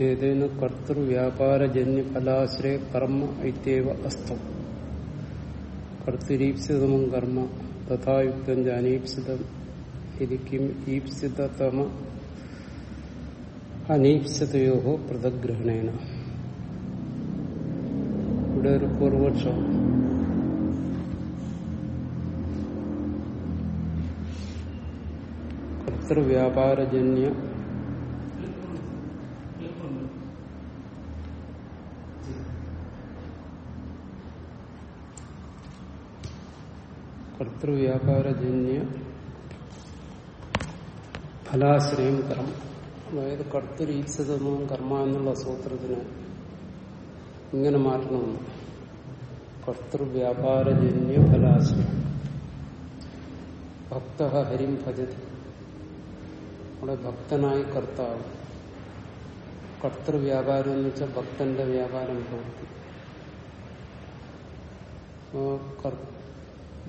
ഏതേന കർത്തൃവ്യാപാരജന്യ ഫലാശ്രയ കർമ്മ ഇത്യവ അസ്തം. കർത്തിരീപ്സിതമം കർമ്മ തഥായുക്തം ജാനീപ്സിതം. ഇരിക്കും ഈപ്സിതമ അനീപ്സിതയോ പൃഥഗ്രഹണേന ഇവിടെ ഒരു പൂർവക്ഷം കർത്തൃവ്യാപാരജന്യ കർത്തൃവ്യാപാരജന്യ ഫലാശ്രയം കർമ്മ അതായത് കർത്തരീപ്സിതമോ കർമ്മ എന്നുള്ള സൂത്രത്തിന് ഇങ്ങനെ മാറ്റണമെന്ന് കർത്തൃവ്യാപാരജന്യ ഫലാശ്രയം. ഭക്ത ഹരിം ഭജതി. അവിടെ ഭക്തനായി കർത്താവ്. കർത്തൃവ്യാപാരം എന്ന് വെച്ചാൽ ഭക്തന്റെ വ്യാപാരം പ്രവൃത്തി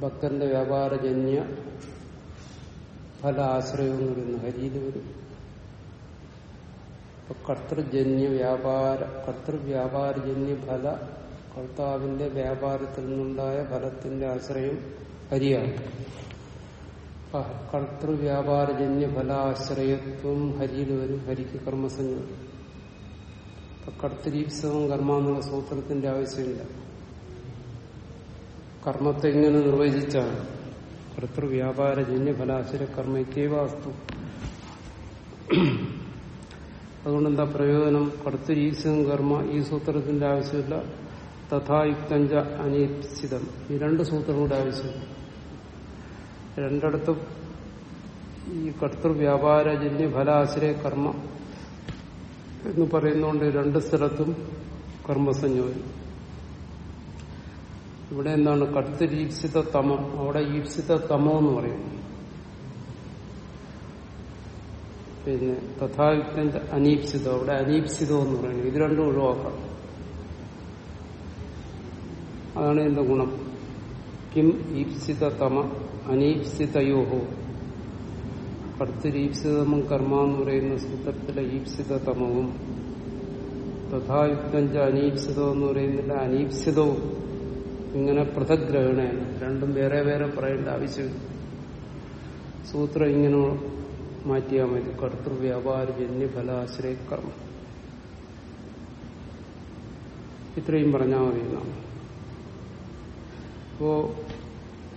ഭക്തന്റെ വ്യാപാരജന്യ ഫല ആശ്രയം എന്ന് പറയുന്ന ഹരിയിൽ വരും കർത്തൃജന്യ വ്യാപാര കർത്തൃവ്യാപാരജന്യ ഫല കർത്താവിന്റെ വ്യാപാരത്തിൽ നിന്നുണ്ടായ ഫലത്തിന്റെ ആശ്രയം ഹരിയാണ്. കർത്തൃവ്യാപാരജന്യ ഫലാശ്രയത്വം ഹരിയിൽ വരും ഹരിക്ക് ഇപ്പൊ കർത്തരീപ്സവം കർമ്മ എന്നുള്ള സൂത്രത്തിന്റെ ആവശ്യമില്ല. കർമ്മത്തെ ഇങ്ങനെ നിർവചിച്ചാണ്. കർത്തൃവ്യാപാരജന്യ ഫലാശ്രയ കർമ്മ ഇത്യവാസ്തു അതുകൊണ്ട് എന്താ പ്രയോജനം? കർത്തരീപ്സവം കർമ്മ ഈ സൂത്രത്തിന്റെ ആവശ്യമില്ല. തഥായുക്തഞ്ച അനീപ്സിതം ഈ രണ്ട് സൂത്രം കൂടെ ആവശ്യമില്ല. രണ്ടിടത്തും ഈ കർത്തൃവ്യാപാരജന്യ ഫലാശ്രയ കർമ്മ എന്ന് പറയുന്നതുകൊണ്ട് രണ്ട് സ്ഥലത്തും കർമ്മസഞ്ജോജനം ഇവിടെ എന്താണ് കർത്തരീപ്സിത തമം? അവിടെ ഈപ്സിത തമോ എന്ന് പറയുന്നു പിന്നെ തഥായുക്തന്റെ അനീപ്സിതം. അവിടെ അനീപ്സിതം എന്ന് പറയുന്നു ഇത് രണ്ടും ഒഴിവാക്കാം. അതാണ് എന്റെ ഗുണം. കിം ഈപ്സിത തമ അനീപ്സിതയോഹോ കർത്തരീപ്സിതമം കർമ്മ എന്ന് പറയുന്ന സൂത്രത്തിലെ ഈപ്സിതമവും തഥായുക്തം ച അനീപ്സിതം എന്ന് പറയുന്നില്ല അനീപ്സിതവും. ഇങ്ങനെ പൃഥഗ്രഹണേന രണ്ടും വേറെ വേറെ പറയേണ്ട ആവശ്യമില്ല. സൂത്രം ഇങ്ങനെ മാറ്റിയാൽ മതി. കർത്തൃവ്യാപാരജന്യ ഫലാശ്രയ കർമ്മം ഇത്രയും പറഞ്ഞാൽ മതി നാം. അപ്പോ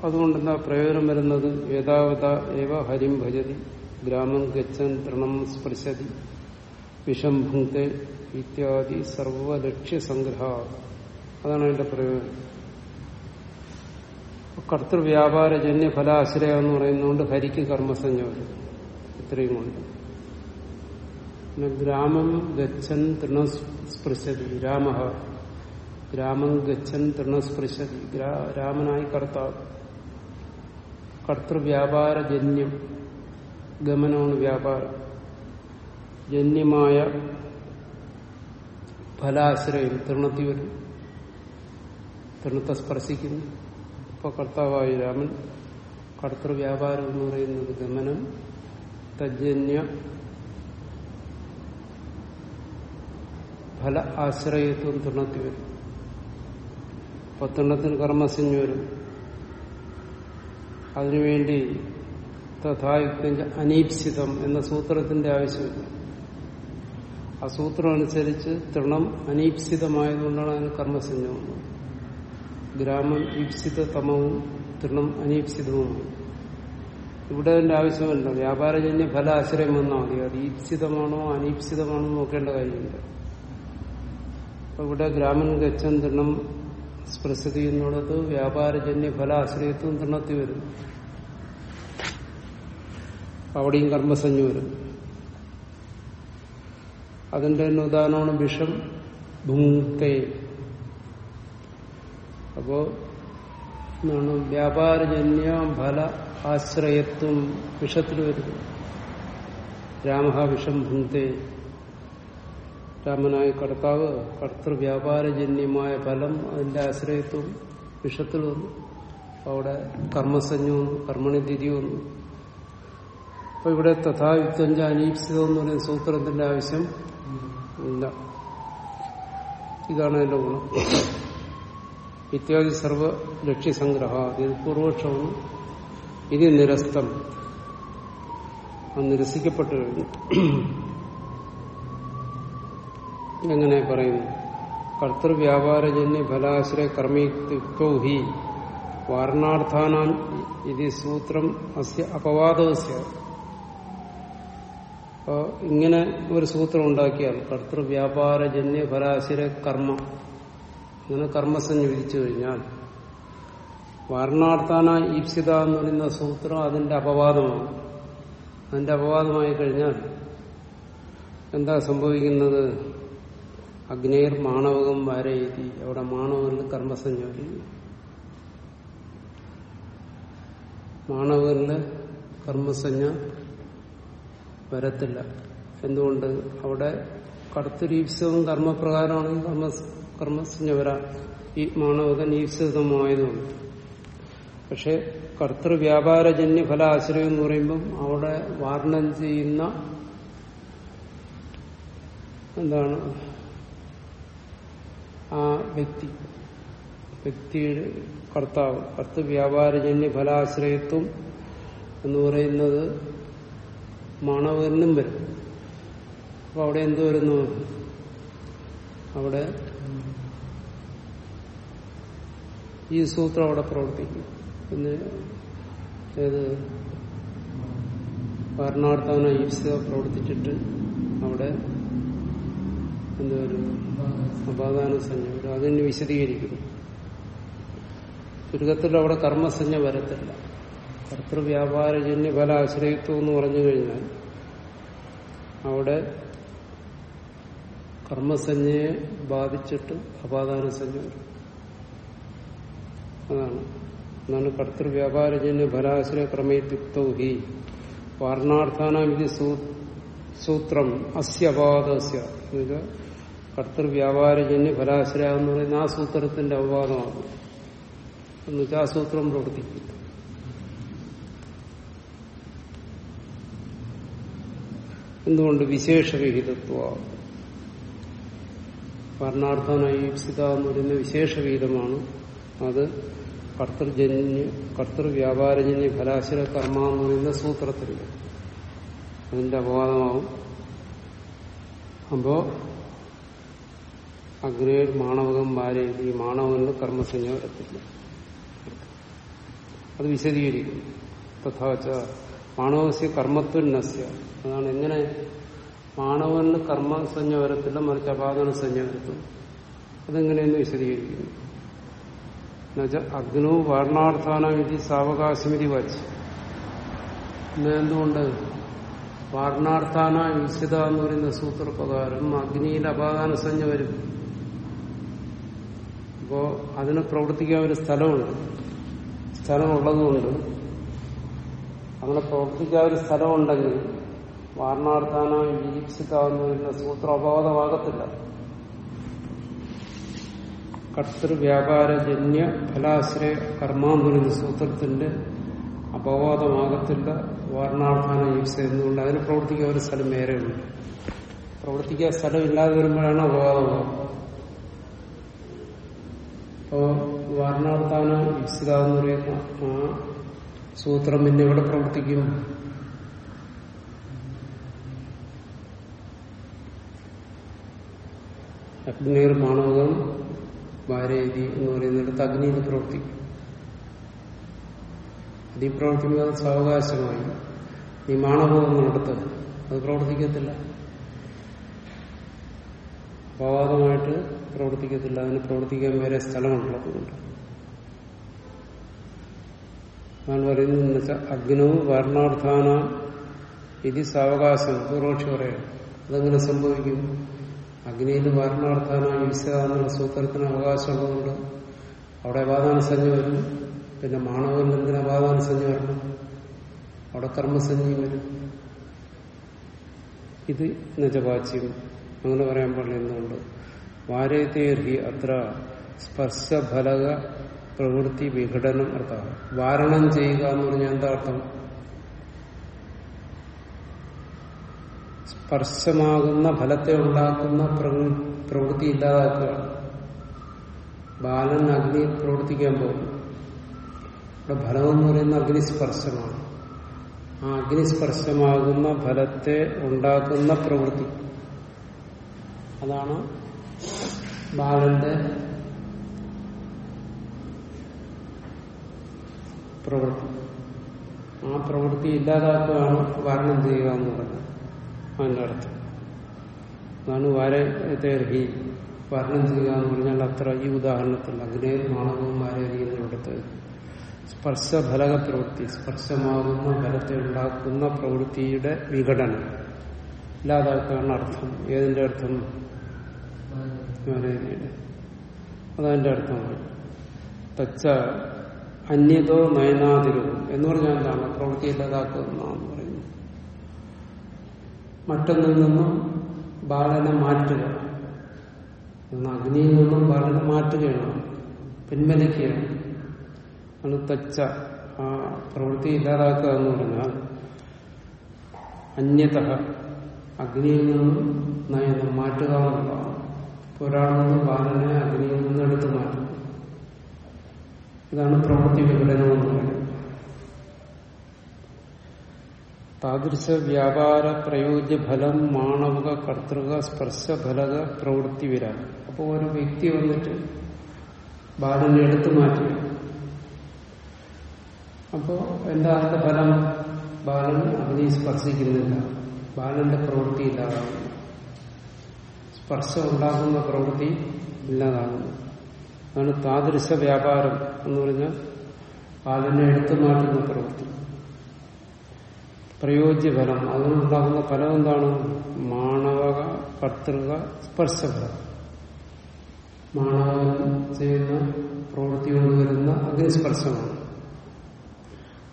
അതുകൊണ്ടെന്താ പ്രയോജനം വരുന്നത്? യഥാവത ഏവ ഹരിം ഭജതി ഗ്രാമം ഗച്ഛൻ തൃണം സ്പൃശതി വിഷം ഭുങ്ക്തെ ഇത്യാദി സർവലക്ഷ്യസംഗ്രഹ. അതാണ് അതിന്റെ പ്രയോജനം. കർത്തൃവ്യാപാരജന്യ ഫലാശ്രയം എന്ന് പറയുന്നതുകൊണ്ട് ഹരിക്ക് കർമ്മസഞ്ജോജനം ഇത്രയും കൊണ്ട് പിന്നെ ഗ്രാമം ഗച്ഛൻ തൃണസ്പൃശതി രാമ. ഗ്രാമം ഗച്ഛൻ തൃണസ്പൃശതി രാമനായി കർത്താവ്. കർത്തൃവ്യാപാരജന്യം ഗമനമാണ് വ്യാപാരം. ജന്യമായ ഫലാശ്രയം തൃണത്തിൽ വരും. തൃണത്തെ സ്പർശിക്കുന്നു. ഇപ്പൊ കർത്താവായി രാമൻ കർത്തൃവ്യാപാരം എന്ന് പറയുന്നത് ഗമനം തജ്ജന്യ ഫല ആശ്രയത്വം തുണത്തി വരും. അപ്പൊ തൃണത്തിന് കർമ്മസഞ്ജ വരും. അതിനുവേണ്ടി തഥായുക്തിന്റെ അനീപ്സിതം എന്ന സൂത്രത്തിന്റെ ആവശ്യമില്ല ആ സൂത്രം അനുസരിച്ച് തൃണം അനീപ്സിതമായതുകൊണ്ടാണ് അതിന് കർമ്മസഞ്ജം വന്നത്. ഗ്രാമം ഈപ്സിത തമവും തൃണം അനീപ്സിതവുമാണ് ഇവിടെ അതിന്റെ ആവശ്യമല്ല വ്യാപാരജന്യ ഫല ആശ്രയം വന്നാൽ മതി. അത് ഈപ്സിതമാണോ അനീപ്സിതമാണോ നോക്കേണ്ട കാര്യമില്ല. അപ്പൊ ഇവിടെ ഗ്രാമൻ ഗച്ഛൻ തൃണം സ്പ്രസിതി എന്നുള്ളത് വ്യാപാരജന്യ ഫല ആശ്രയത്വം തൃണത്തി വരും. അവിടെയും കർമ്മസഞ്ജ വരും. അതിന്റെ തന്നെ ഉദാഹരണമാണ് വിഷം ഭുങ്ക്തേ അപ്പോ എന്താണ്? വ്യാപാരജന്യ ഫല ആശ്രയത്വം വിഷത്തിൽ വരുന്നു. രാമഹാവിഷം വിഷം ഭുങ്ക്തേ. രാമനായ കർത്താവ് കർത്തൃവ്യാപാരജന്യമായ ഫലം അതിന്റെ ആശ്രയത്വം വിഷത്തിൽ വന്നു. അവിടെ കർമ്മസഞ്ജു വന്നു കർമ്മണി വന്നു. അപ്പൊ ഇവിടെ തഥായുക്തഞ്ച അനീപ്സിതം എന്ന് പറയുന്ന സൂത്രത്തിന്റെ ആവശ്യം ഇല്ല. ഇതാണ് എന്റെ ഗുണം. ഇത്യാദി സർവ ലക്ഷ്യസംഗ്രഹ. ഇത് പൂർവക്ഷമാണ് ഇത് നിരസ്തം. നിരസിക്കപ്പെട്ടു കഴിഞ്ഞു. എങ്ങനെ പറയുന്നു? കർത്തൃവ്യാപാരജന്യ ഫലാശ്രയ കർമ്മിത്വ ഹി വാരണാർത്ഥാനാം ഇത് സൂത്രം അസ്യ അപവാദവസ്യ. അപ്പോ ഇങ്ങനെ ഒരു സൂത്രം ഉണ്ടാക്കിയാൽ കർത്തൃവ്യാപാരജന്യ ഫലാശ്രയ കർമ്മ ഇങ്ങനെ കർമ്മസഞ്ജ വിധിച്ചു കഴിഞ്ഞാൽ വാരണാർത്ഥാന ഈപ്സിത എന്ന് പറയുന്ന സൂത്രം അതിന്റെ അപവാദമാണ്. അതിന്റെ അപവാദമായി കഴിഞ്ഞാൽ എന്താ സംഭവിക്കുന്നത്? അഗ്നേർ മാണവകം വരയെത്തി അവിടെ മാണവരിൽ കർമ്മസം വരും മാണവരിൽ കർമ്മസഞ്ജ വരത്തില്ല. എന്തുകൊണ്ട്? അവിടെ കർത്തരീപ്സവും കർമ്മപ്രകാരമാണെങ്കിൽ കർമ്മ കർമ്മസഞ്ജ വരാം ഈ മാണവകൻ ഈപ്സിതമായതുകൊണ്ട് പക്ഷെ കർത്തൃവ്യാപാരജന്യ ഫലാശ്രയം എന്ന് പറയുമ്പം അവിടെ വാർണം ചെയ്യുന്ന എന്താണ്? ആ വ്യക്തി വ്യക്തിയുടെ കർത്താവ് കർത്തവ്യാപാരജന്യ ഫലാശ്രയത്വം എന്ന് പറയുന്നത് മാണവനും വരും. അപ്പൊ അവിടെ എന്ത് വരുന്നു? അവിടെ ഈ സൂത്രം അവിടെ പ്രവർത്തിക്കും. പിന്നെ ഏത്? ഭരണാർത്ഥന ഈസ പ്രവർത്തിച്ചിട്ട് അവിടെ എന്തുവരും അപാദാന സഞ്ജ വരും. അതിന് വിശദീകരിക്കുന്നു ചുരുക്കത്തിൽ അവിടെ കർമ്മസഞ്ജ വരത്തില്ല. കർത്തൃവ്യാപാരജന്യ ഫല ആശ്രയത്വം എന്ന് പറഞ്ഞു കഴിഞ്ഞാൽ അവിടെ കർമ്മസഞ്ജയെ ബാധിച്ചിട്ട് അപാദാന സഞ്ജ അതാണ്. എന്നാണ് കർത്തൃവ്യാപാരജന്യ ഫലാശ്രയ ക്രമയുക്തൗ ഹി. വാർണാർത്ഥാനാം ഇത് സൂത്രം അസ്യപാദസ്യ. കർത്തൃവ്യാപാരജന്യ ഫലാശ്രയ എന്ന് പറയുന്ന ആ സൂത്രത്തിന്റെ അപവാദമാണ്. എന്നുവെച്ചാൽ ആ സൂത്രം പ്രവർത്തിക്കും. എന്തുകൊണ്ട് വിശേഷവിഹിതത്വ? വർണാർത്ഥാനീപ്സിത എന്ന് പറയുന്ന വിശേഷവിഹിതമാണ് അത് കർത്തൃജന്യ കർത്തൃവ്യാപാരജന്യ ഫലാശ്ര കർമ്മ എന്ന് പറയുന്ന സൂത്രത്തിൽ. അതിന്റെ അപവാദമാവും. അപ്പോ അഗ്നേ മാണവകം ഭാര്യ ഈ മാണവന് കർമ്മസഞ്ജ വരത്തില്ല. അത് വിശദീകരിക്കും തഥാച്ച മാണവസ്യ കർമ്മത്വന്നസ്യ അതാണ് എങ്ങനെ മാണവന് കർമ്മസഞ്ജ വരത്തില്ല മറിച്ച് അപാദന സഞ്ജ വരത്തും. അതെങ്ങനെയെന്ന് വിശദീകരിക്കുന്നു. എന്നുവെച്ചാൽ വിധി സാവകാശമിതി വച്ച്. എന്തുകൊണ്ട്? വാർണാർത്ഥാന വിശുദ്ധ എന്ന് പറയുന്ന സൂത്രപ്രകാരം അഗ്നിയിൽ അപാദാന സഞ്ജ വരും. അപ്പോ അതിന് പ്രവർത്തിക്കാൻ ഒരു സ്ഥലമുണ്ട്. സ്ഥലമുള്ളതുകൊണ്ട് അങ്ങനെ പ്രവർത്തിക്കാൻ ഒരു സ്ഥലമുണ്ടെങ്കിൽ വാർണാർത്ഥാന വിജിപ്സിത എന്ന് പറയുന്ന സൂത്രം അപവാദമാകത്തില്ല കർത്തൃവ്യാപാരജന്യ ഫലാശ്രയ പറയുന്ന സൂത്രത്തിന്റെ അപവാദമാകത്തില്ല വാർണാർത്ഥാന യുക്സ എന്നുകൊണ്ട് അതിന് പ്രവർത്തിക്കാൻ ഒരു സ്ഥലം വേറെയുണ്ട്. പ്രവർത്തിക്കാൻ സ്ഥലമില്ലാതെ വരുമ്പോഴാണ് അപവാദമാകുന്നത് അപ്പോ വാർണാർത്ഥാന യുക്സിത പറയുന്ന ആ സൂത്രം പിന്നെ എവിടെ പ്രവർത്തിക്കും. അഗ്നീർ മാണവകം വാരേതി എന്ന് പറയുന്നിടത്ത് അഗ്നിയിൽ പ്രവർത്തിക്കും അതിൽ പ്രവർത്തിക്കുന്നത് സാവകാശമായി. ഈ മാണവമെന്നിടത്ത് അത് പ്രവർത്തിക്കത്തില്ല. അപവാദമായിട്ട് പ്രവർത്തിക്കത്തില്ല. അതിന് പ്രവർത്തിക്കാൻ വേറെ സ്ഥലമുള്ളതുകൊണ്ട് ഞാൻ പറയുന്നത് വെച്ചാൽ അഗ്നവും വർണാർത്ഥാന ഇത് സാവകാശം. പൂർവക്ഷി പറയാം. അതെങ്ങനെ സംഭവിക്കും? അഗ്നിയിൽ വർണാർത്ഥാന ഈസ എന്നുള്ള സൂത്രത്തിന് അവകാശമുള്ളതുകൊണ്ട് അവിടെ സഞ്ജ വരും. പിന്നെ മാണവരിൽ എന്തിന് സഞ്ജ വരണം? അവിടെ കർമ്മസഞ്ജയും വരും. ഇത് നിജവാച്യം. അങ്ങനെ പറയാൻ പാടില്ല വാരേതേർഹി അത്ര സ്പർശഫലക പ്രവൃത്തി വിഘടനം അർത്ഥം. വാരണം ചെയ്യുക എന്ന് പറഞ്ഞാൽ എന്താ അർത്ഥം? സ്പർശമാകുന്ന ഫലത്തെ ഉണ്ടാക്കുന്ന പ്രവൃ- പ്രവൃത്തി ഇല്ലാതാക്കുക. ബാലൻ അഗ്നി പ്രവർത്തിക്കാൻ പോകും ഇവിടെ ഫലം എന്ന് പറയുന്ന അഗ്നിസ്പർശമാണ്. ആ അഗ്നിസ്പർശമാകുന്ന ഫലത്തെ ഉണ്ടാക്കുന്ന പ്രവൃത്തി. അതാണ് ബാലന്റെ പ്രവൃത്തി. ആ പ്രവൃത്തി ഇല്ലാതാക്കുകയാണ് വർണം ചെയ്യുക എന്ന് പറഞ്ഞത് അതിന്റെ അർത്ഥം. അതാണ് വാരഹി വർണം ചെയ്യുക എന്ന് പറഞ്ഞാൽ അത്ര ഈ ഉദാഹരണത്തിൽ അഗ്നേ മാണകവും അറിയുന്നിടത്ത് സ്പർശഫലക പ്രവൃത്തി സ്പർശമാകുന്ന ഫലത്തെ ഉണ്ടാക്കുന്ന പ്രവൃത്തിയുടെ വിഘടനം. ഇല്ലാതാക്കാണ് അർത്ഥം. ഏതിന്റെ അർത്ഥം? അതതിന്റെ അർത്ഥമാണ് തച്ച അന്യതോ നയനാതിരവും എന്ന് പറഞ്ഞാൽ എന്താണ്? പ്രവൃത്തി പറയുന്നത് മറ്റൊന്നിൽ നിന്നും ബാലനെ മാറ്റുക. അഗ്നിയിൽ നിന്നും ബാലനെ മാറ്റുകയാണ്. പിൻവലിക്കുകയാണ്. തച്ച ആ പ്രവൃത്തി ഇല്ലാതാക്കുക എന്ന് പറഞ്ഞാൽ അന്യത അഗ്നിയിൽ നിന്നും നയനം മാറ്റുക എന്നുള്ളതാണ്. ഒരാളിൽ നിന്നും ബാലനെ അഗ്നിയിൽ നിന്ന് എടുത്തു മാറ്റും ഇതാണ് പ്രവൃത്തി വിഘടനം എന്ന് പറയുന്നത്. താദൃശ വ്യാപാര പ്രയോജ്യ ഫലം മാണവക കർത്തൃക സ്പർശ ഫലക പ്രവൃത്തി വരാൻ അപ്പോൾ ഒരു വ്യക്തി വന്നിട്ട് ബാലനെ എടുത്തു മാറ്റി. അപ്പോൾ എന്താ അതിന്റെ ഫലം? ബാലൻ അതിനെ സ്പർശിക്കുന്നില്ല. ബാലന്റെ പ്രവൃത്തി ഇല്ലാതാകുന്നു. സ്പർശം ഉണ്ടാക്കുന്ന പ്രവൃത്തി ഇല്ലാതാകുന്നു. അതാണ് താദൃശ വ്യാപാരം എന്ന് പറഞ്ഞാൽ ബാലനെ എടുത്തു മാറ്റുന്ന പ്രവൃത്തി. പ്രയോജ്യഫലം. അതിനുണ്ടാകുന്ന ഫലം എന്താണ്? മാണവക കർത്തൃക സ്പർശഫലം. മാണവൻ ചെയ്യുന്ന പ്രവൃത്തി കൊണ്ട് വരുന്ന അഗ്നിസ്പർശമാണ്.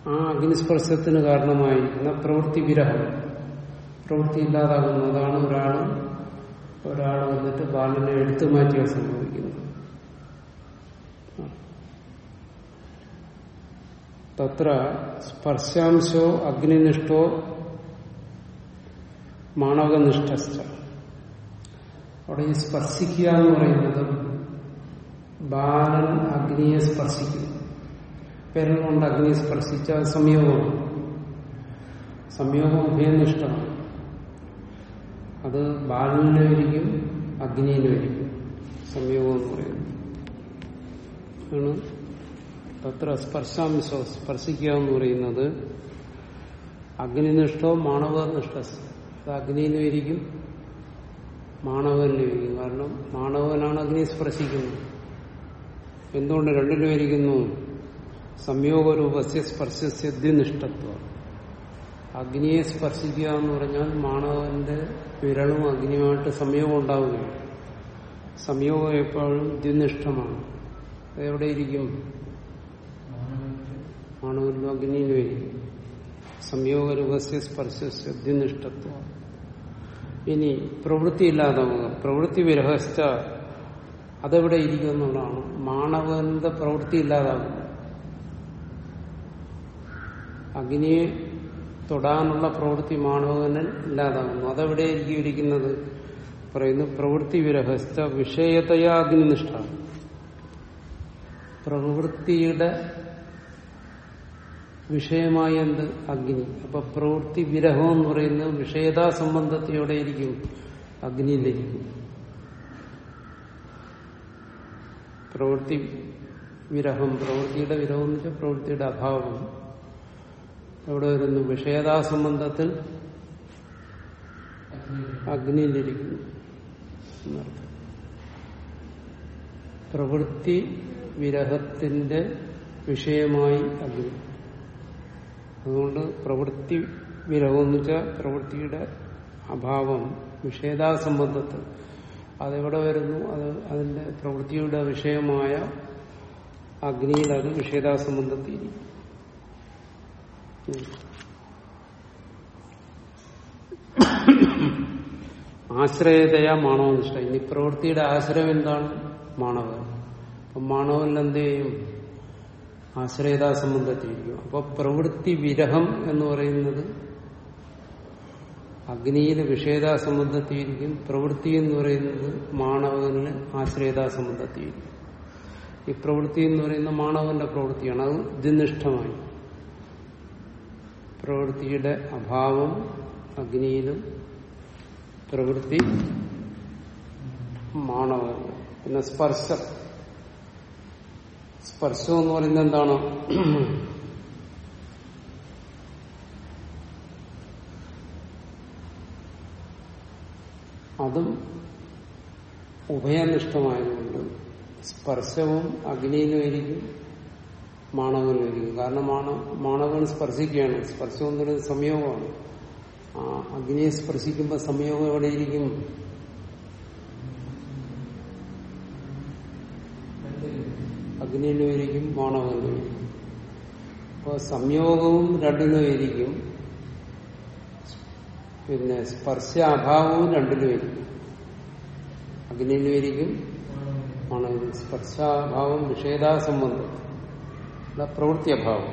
ആ അഗ്നിസ്പർശത്തിന് കാരണമായിരിക്കുന്ന പ്രവൃത്തി വിരഹം. പ്രവൃത്തി ഇല്ലാതാകുന്നതാണ് ഒരാൾ ഒരാൾ വന്നിട്ട് ബാലനെ എടുത്തു മാറ്റിയ സംഭവിക്കുന്നത് തത്ര സ്പർശാംശോ അഗ്നിനിഷ്ഠോ മാണവനിഷ്ഠ അവിടെ ഈ സ്പർശിക്കുക എന്ന് പറയുന്നത് ബാലൻ അഗ്നിയെ സ്പർശിക്കുന്നു. പേരൻ കൊണ്ട് അഗ്നിയെ സ്പർശിച്ച സംയോഗമാണ് സംയോഗം ഉഭയനിഷ്ഠമാണ്. അത് ബാലനിലായിരിക്കും ഇരിക്കും അഗ്നിയിലും ഇരിക്കും. സംയോഗം എന്ന് പറയുന്നത്. തത്ര സ്പർശാംശോ സ്പർശിക്കുക എന്ന് പറയുന്നത് അഗ്നിനിഷ്ഠോ മാണവനിഷ്ഠ അത് അഗ്നിയിലും ഇരിക്കും മാണവനിലും ഇരിക്കും കാരണം മാണവനാണ് അഗ്നി സ്പർശിക്കുന്നത്. എന്തുകൊണ്ട് രണ്ടിലും ഇരിക്കുന്നു സംയോഗരൂപസ്യ സ്പർശസ്യ ദ്വിനിഷ്ഠത്വം. അഗ്നിയെ സ്പർശിക്കുക എന്ന് പറഞ്ഞാൽ മാണവന്റെ വിരളും അഗ്നിയുമായിട്ട് സംയോഗം ഉണ്ടാവുകയാണ്. സംയോഗം എപ്പോഴും ദ്വിനിഷ്ഠമാണ്. അതെവിടെയിരിക്കും മാണവരിലും അഗ്നിയിലും ഇരിക്കും സംയോഗരൂപസ്യ സ്പർശസ്യ ദ്വിനിഷ്ഠത്വം ഇനി പ്രവൃത്തി ഇല്ലാതാവുക പ്രവൃത്തി വിരഹസ്ഥ അതെവിടെ ഇരിക്കുന്നതാണ് മാണവന്റെ പ്രവൃത്തി ഇല്ലാതാവുക അഗ്നിയെ തൊടാനുള്ള പ്രവൃത്തി മാണവകനിൽ ഇല്ലാതാകുന്നു അതെവിടെ ഇരിക്കുന്നത് പറയുന്നു പ്രവൃത്തി വിരഹസ്ഥ വിഷയതയാ അഗ്നിനിഷ്ഠ. പ്രവൃത്തിയുടെ വിഷയമായ എന്ത്? അഗ്നി. അപ്പൊ പ്രവൃത്തി വിരഹം എന്ന് പറയുന്നത് വിഷയതാ സംബന്ധത്തിലൂടെ ഇരിക്കും അഗ്നിയിലിരിക്കും പ്രവൃത്തി വിരഹം പ്രവൃത്തിയുടെ വിരഹം എന്ന് വെച്ചാൽ പ്രവൃത്തിയുടെ അഭാവം. എവിടെ വരുന്നു വിഷയതാ സംബന്ധത്തിൽ അഗ്നിയിലിരിക്കുന്നു എന്നർത്ഥം. പ്രവൃത്തി വിരഹത്തിന്റെ വിഷയമായി അഗ്നി. അതുകൊണ്ട് പ്രവൃത്തി വിരഹം എന്ന് വെച്ചാൽ പ്രവൃത്തിയുടെ അഭാവം വിഷയതാ സംബന്ധത്തിൽ അതെവിടെ വരുന്നു? അത് അതിന്റെ പ്രവൃത്തിയുടെ വിഷയമായ അഗ്നിയിൽ അത് വിഷയതാ സംബന്ധത്തിൽ ആശ്രയതയാ മാണവനിഷ്ഠ ഇനി പ്രവൃത്തിയുടെ ആശ്രയം എന്താണ്? മാണവൻ. അപ്പൊ മാണവൻ എന്ത് ചെയ്യും? ആശ്രയതാ സംബന്ധത്തിരിക്കും അപ്പൊ പ്രവൃത്തി വിരഹം എന്ന് പറയുന്നത് അഗ്നിയിൽ വിഷേദാ സംബന്ധത്തിയിരിക്കും പ്രവൃത്തി എന്ന് പറയുന്നത് മാണവനിൽ ആശ്രയതാ സംബന്ധത്തിയിരിക്കും ഈ പ്രവൃത്തി എന്ന് പറയുന്ന മാണവന്റെ പ്രവൃത്തിയാണ് അത് ഇതിനിഷ്ഠമായി പ്രവൃത്തിയുടെ അഭാവം അഗ്നിയിലും പ്രവൃത്തി മാണവ പിന്നെ സ്പർശം. സ്പർശം എന്ന് പറയുന്നത് എന്താണ്? അതും ഉഭയനിഷ്ഠമായതുകൊണ്ട് സ്പർശവും അഗ്നിയിലും ഇരിക്കും മാണവനും ഇരിക്കും കാരണം മാണ മാണവൻ സ്പർശിക്കുകയാണ്. സ്പർശം എന്ന് പറയുന്നത് സംയോഗമാണ്. അഗ്നിയെ സ്പർശിക്കുമ്പോൾ സംയോഗം എവിടെയിരിക്കും? അഗ്നിയിലും ഇരിക്കും മാണവനിലും ഇരിക്കും അപ്പോൾ സംയോഗവും രണ്ടിലും ഇരിക്കും പിന്നെ സ്പർശ അഭാവവും രണ്ടിലും ഇരിക്കും അഗ്നിയിലും ഇരിക്കും മാണവനും സ്പർശാഭാവം നിഷേധാസംബന്ധം. പ്രവൃത്തി അഭാവം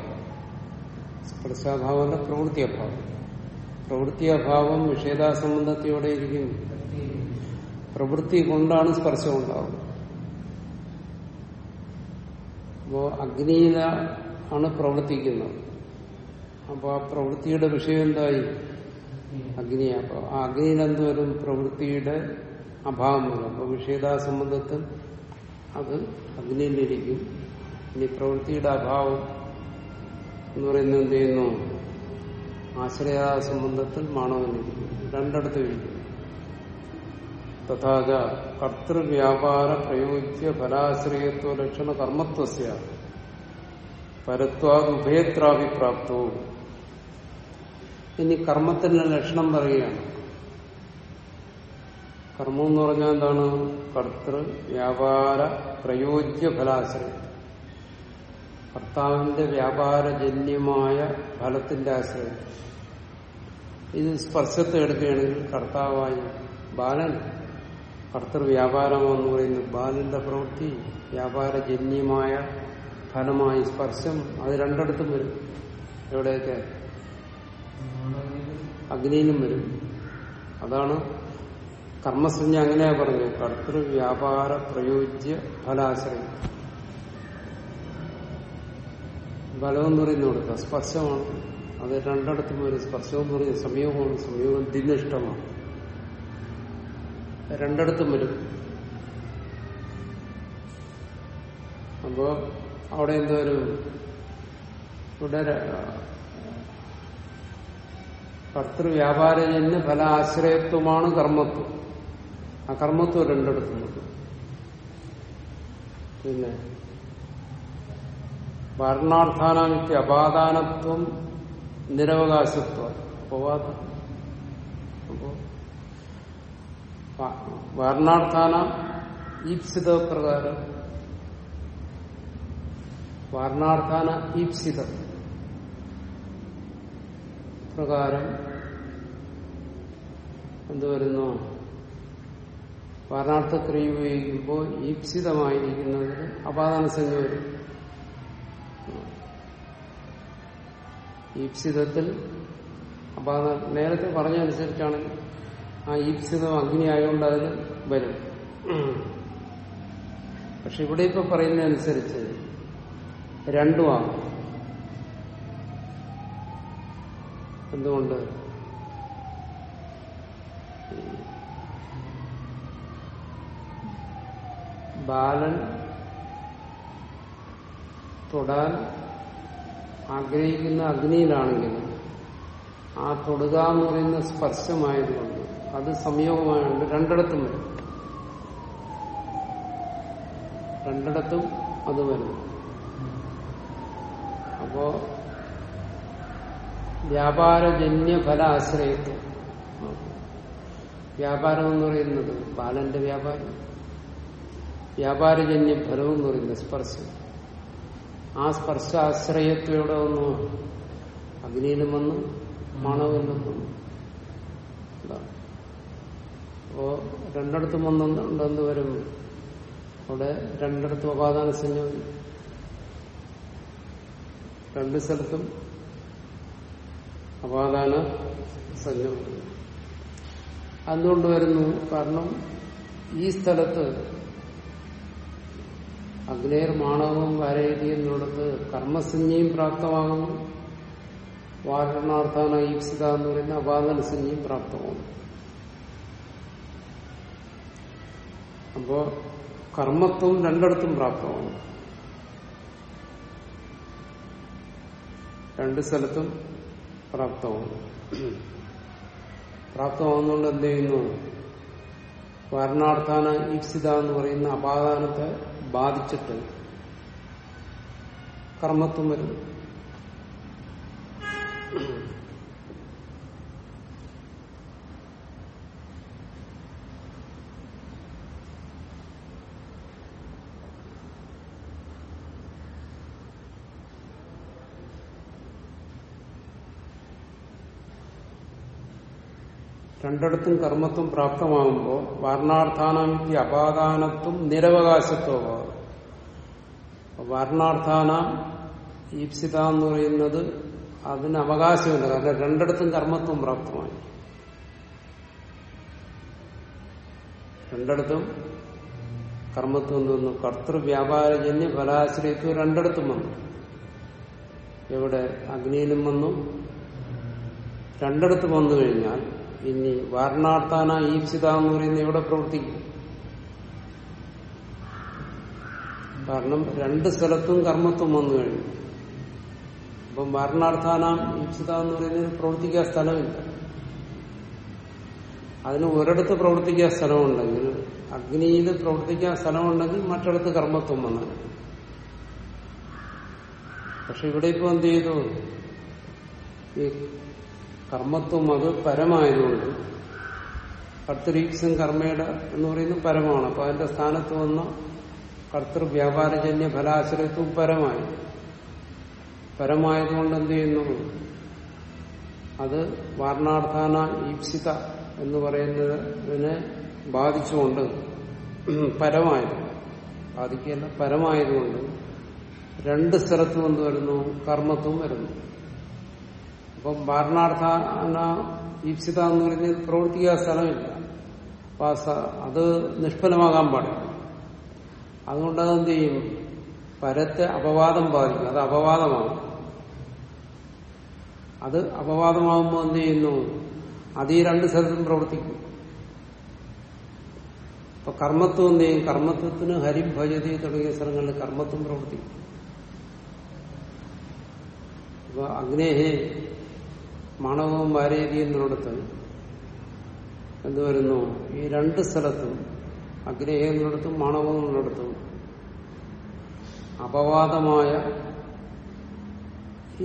സ്പർശാഭാവമല്ല പ്രവൃത്തി അഭാവം പ്രവൃത്തി അഭാവം നിഷേധാസംബന്ധത്തോടെ ഇരിക്കും പ്രവൃത്തി കൊണ്ടാണ് സ്പർശം ഉണ്ടാവുന്നത്. അപ്പോ അഗ്നിയില ആണ് പ്രവർത്തിക്കുന്നത്. അപ്പൊ ആ പ്രവൃത്തിയുടെ വിഷയം എന്തായി? അഗ്നിയാ. അപ്പൊ ആ അഗ്നിയിൽ എന്തോരും പ്രവൃത്തിയുടെ അഭാവം വരും അപ്പൊ വിഷേദാസംബന്ധത്തിൽ അത് അഗ്നിയിലിരിക്കും ഇനി പ്രവൃത്തിയുടെ അഭാവം എന്ന് പറയുന്നത് എന്ത് ചെയ്യുന്നു? ആശ്രയാസംബന്ധത്തിൽ മാണവനിരിക്കും. രണ്ടിടത്ത് ഇരിക്കും. തഥാച കർത്തൃവ്യാപാര പ്രയോജ്യ ഫലാശ്രയത്വ ലക്ഷണ കർമ്മത്വസ്യ പരത്വാദുഭയത്രാഭിപ്രാപ്തോ ഇനി കർമ്മത്തിന്റെ ലക്ഷണം പറയുകയാണ്. കർമ്മം എന്ന് പറഞ്ഞാൽ എന്താണ്? കർത്തൃ വ്യാപാര പ്രയോജ്യ ഫലാശ്രയം കർത്താവിന്റെ വ്യാപാരജന്യമായ ഫലത്തിന്റെ ആശ്രയം. ഇത് സ്പർശത്തെ എടുക്കുകയാണെങ്കിൽ കർത്താവായി ബാലൻ കർത്തൃവ്യാപാരമെന്ന് പറയുന്നത് ബാലിന്റെ പ്രവൃത്തി വ്യാപാരജന്യമായ ഫലമായി സ്പർശം അത് രണ്ടിടത്തും വരും. എവിടെയൊക്കെ? അഗ്നിയിലും വരും. അതാണ് കർമ്മസഞ്ജ അങ്ങനെയാ പറഞ്ഞു കർത്തൃവ്യാപാര പ്രയോജ്യ ഫലാശ്രയം. ബലം എന്ന് പറയുന്ന കൊടുക്കുക സ്പർശമാണ്. അത് രണ്ടിടത്തും ഒരു സ്പർശം എന്ന് പറയുന്നത് സംയോഗമാണ് സംയോഗം ദിനിഷ്ടമാണ് രണ്ടിടത്തും വരും. അപ്പോ അവിടെ എന്തോരും ഇവിടെ കർത്തൃവ്യാപാരജന്യ ഫലാശ്രയത്വമാണ് കർമ്മത്വം. ആ കർമ്മത്വം രണ്ടിടത്തും വരും. പിന്നെ ഭരണാർത്ഥാനാമിക്ക് അപാദാനത്വം നിരവകാശത്വം. അപവാദം അപ്പോ വർണാർത്ഥാന ഈപ്സിത പ്രകാരം. വർണാർത്ഥാന ഈപ്സിത പ്രകാരം എന്തുവരുന്നു വരുന്നു? വർണാർത്ഥക്രിയ ഉപയോഗിക്കുമ്പോൾ ഈപ്സിതമായിരിക്കുന്നതിന് അപാദാന സംഖ്യ വരും. ഈപ്സിതത്തിൽ അപാദ നേരത്തെ പറഞ്ഞനുസരിച്ചാണ് ആ ഈപ്സിതം അഗ്നി ആയതുകൊണ്ട് അതിന് വരും. പക്ഷെ ഇവിടെ ഇപ്പൊ പറയുന്നതനുസരിച്ച് രണ്ടുമാണ് എന്തുകൊണ്ട്? ബാലൻ തൊടാൻ ആഗ്രഹിക്കുന്ന അഗ്നിയിലാണെങ്കിലും ആ തൊടുക എന്ന് പറയുന്ന സ്പർശമായതുകൊണ്ട് അത് സംയോഗമായുണ്ട് രണ്ടിടത്തും വരും. രണ്ടിടത്തും അത് വരും. അപ്പോ വ്യാപാരജന്യ ഫല ആശ്രയത്വം വ്യാപാരം എന്ന് പറയുന്നത് ബാലന്റെ വ്യാപാരം. വ്യാപാരജന്യ ഫലം എന്ന് പറയുന്നത് സ്പർശം. ആ സ്പർശാശ്രയത്വയുടെ വന്നു അഗ്നിയിലും വന്നു മണവിലും വന്നു. അപ്പോ രണ്ടിടത്തും വന്നുണ്ടെന്ന് വരും. അവിടെ രണ്ടിടത്തും അപാദാന സംജ്ഞ രണ്ട് സ്ഥലത്തും അപാദാന സംജ്ഞ അതുകൊണ്ട് വരുന്നു കാരണം ഈ സ്ഥലത്ത് അഗ്നേർ മാണവം വരയതി എന്നുള്ളത് കർമ്മസഞ്ജയും പ്രാപ്തമാകുന്നു. വാരണാർത്ഥാന ഈപ്സിത എന്ന് പറയുന്ന അപാദന സഞ്ജയും പ്രാപ്തമാകുന്നു. അപ്പോ കർമ്മത്വം രണ്ടിടത്തും പ്രാപ്തമാണ്. രണ്ട് സ്ഥലത്തും പ്രാപ്തമാണ് പ്രാപ്തമാകുന്നുകൊണ്ട് എന്ത് ചെയ്യുന്നു? വാരണാർത്ഥാന ഈപ്സിത എന്ന് പറയുന്ന അപാദാനത്തെ ബാധിച്ചിട്ട് കർമ്മത്വം വരുന്നു. രണ്ടിടത്തും കർമ്മത്വം പ്രാപ്തമാകുമ്പോൾ വർണാർത്ഥാനാമിത്തി അപാദാനത്വം നിരവകാശത്വമാകും വർണാർത്ഥാന ഈപ്സിത എന്ന് പറയുന്നത് അതിന് അവകാശമില്ല കാരണം രണ്ടിടത്തും കർമ്മത്വം പ്രാപ്തമായി. രണ്ടിടത്തും കർമ്മത്വം വന്നു. കർത്തൃവ്യാപാരജന്യ ഫലാശ്രയത്വം രണ്ടിടത്തും വന്നു. എവിടെ? അഗ്നിയിലും വന്നു. രണ്ടിടത്ത് വന്നു കഴിഞ്ഞാൽ ഇനി വാരണാർത്ഥാന ഈപ്സിത എന്ന് പറയുന്ന എവിടെ പ്രവർത്തിക്കും? കാരണം രണ്ട് സ്ഥലത്തും കർമ്മത്വം വന്നു കഴിഞ്ഞു. അപ്പം വാരണാർത്ഥാന ഈപ്സിത എന്ന് പറയുന്നത് പ്രവർത്തിക്കാൻ സ്ഥലമില്ല. അതിന് ഒരിടത്ത് പ്രവർത്തിക്കാൻ സ്ഥലമുണ്ടെങ്കിൽ അഗ്നിയിൽ പ്രവർത്തിക്കാൻ സ്ഥലമുണ്ടെങ്കിൽ മറ്റിടത്ത് കർമ്മത്വം വന്നു പക്ഷെ ഇവിടെ ഇപ്പൊ എന്ത് ചെയ്തു? ഈ കർമ്മത്വം അത് പരമായതുകൊണ്ട്. കർത്തരീക്സം കർമ്മയുടെ എന്ന് പറയുന്നത് പരമാണ്. അപ്പൊ അതിന്റെ സ്ഥാനത്ത് വന്ന കർത്തൃ വ്യാപാരജന്യ ഫലാശ്രയത്വം പരമായി. പരമായതുകൊണ്ട് എന്ത് ചെയ്യുന്നു? അത് വാർണാർത്ഥാന ഈപ്സിത എന്ന് പറയുന്നതിനെ ബാധിച്ചുകൊണ്ട് പരമായത്. ബാധിക്കുകയല്ല പരമായതുകൊണ്ട് രണ്ട് സ്ഥലത്തും എന്ത് വരുന്നു കർമ്മത്വം വരുന്നു. അപ്പം വാരണാർത്ഥാന ഈപ്സിത എന്ന് പറയുന്നത് പ്രവർത്തിക്കാൻ സ്ഥലമില്ല. അപ്പൊ അത് നിഷ്ഫലമാകാൻ പാടില്ല. അതുകൊണ്ട് അതെന്ത് ചെയ്യും? പരത്തെ അപവാദം ബാധിക്കും അത് അപവാദമാണ്. അത് അപവാദമാകുമ്പോൾ എന്ത് ചെയ്യുന്നു? അത് ഈ രണ്ട് സ്ഥലത്തും പ്രവർത്തിക്കും. അപ്പൊ കർമ്മത്വം എന്ത് ചെയ്യും? കർമ്മത്വത്തിന് ഹരിം ഭജതി തുടങ്ങിയ സ്ഥലങ്ങളിൽ കർമ്മത്വം പ്രവർത്തിക്കും. അപ്പൊ അഗ്നേഹേ മാണവവും വാരേതി എന്നിടത്ത് എന്ത് ഈ രണ്ട് സ്ഥലത്തും അഗ്നേഹ എന്നിടത്തും എന്നിടത്തും അപവാദമായ